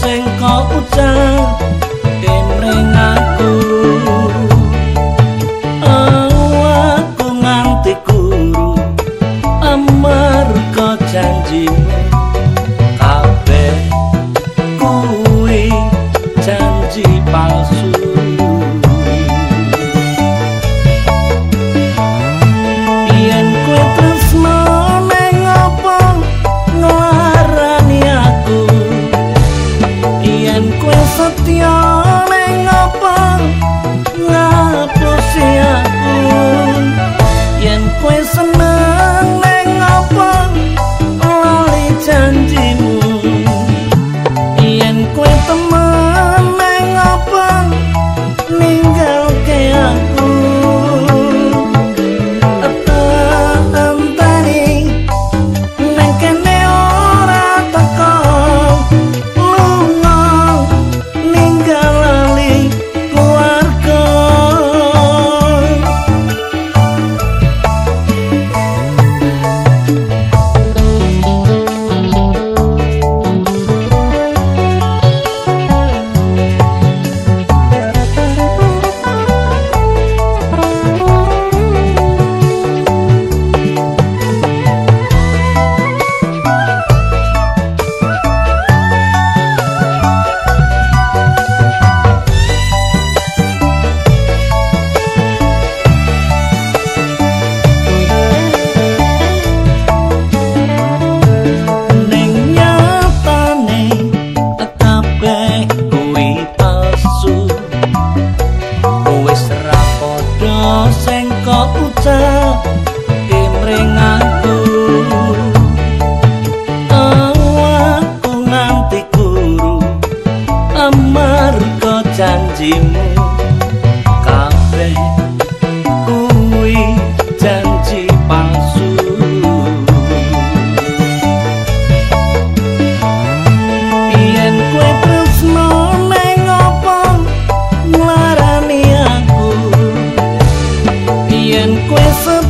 sing kok ucap demring aku aku nganti guru amar janji kabeh kuwi janji palsu. miền quê sớm.